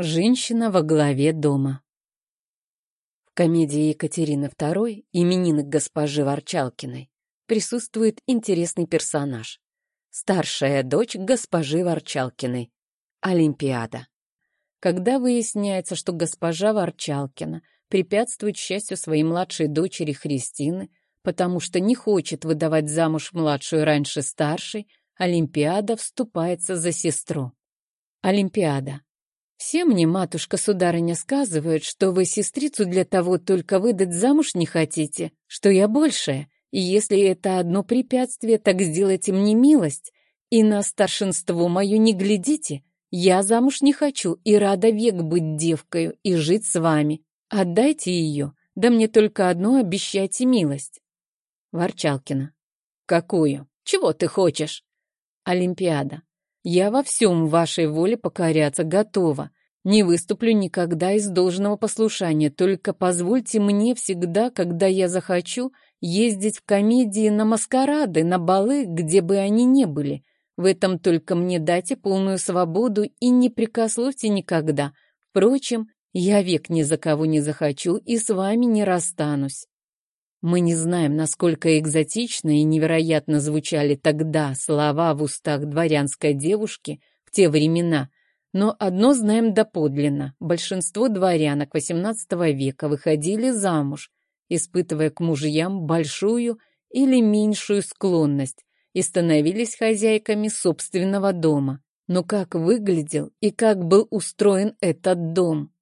Женщина во главе дома. В комедии Екатерины II «Именины госпожи Ворчалкиной» присутствует интересный персонаж. Старшая дочь госпожи Ворчалкиной. Олимпиада. Когда выясняется, что госпожа Ворчалкина препятствует счастью своей младшей дочери Христины, потому что не хочет выдавать замуж младшую раньше старшей, Олимпиада вступается за сестру. Олимпиада. Все мне, матушка-сударыня, сказывают, что вы сестрицу для того только выдать замуж не хотите, что я большая, и если это одно препятствие, так сделайте мне милость, и на старшинство мое не глядите. Я замуж не хочу и рада век быть девкою и жить с вами. Отдайте ее, да мне только одно обещайте милость. Ворчалкина. Какую? Чего ты хочешь? Олимпиада. Я во всем вашей воле покоряться готова. Не выступлю никогда из должного послушания, только позвольте мне всегда, когда я захочу, ездить в комедии на маскарады, на балы, где бы они ни были. В этом только мне дайте полную свободу и не прикословьте никогда. Впрочем, я век ни за кого не захочу и с вами не расстанусь. Мы не знаем, насколько экзотично и невероятно звучали тогда слова в устах дворянской девушки в те времена, но одно знаем доподлинно. Большинство дворянок XVIII века выходили замуж, испытывая к мужьям большую или меньшую склонность и становились хозяйками собственного дома. Но как выглядел и как был устроен этот дом?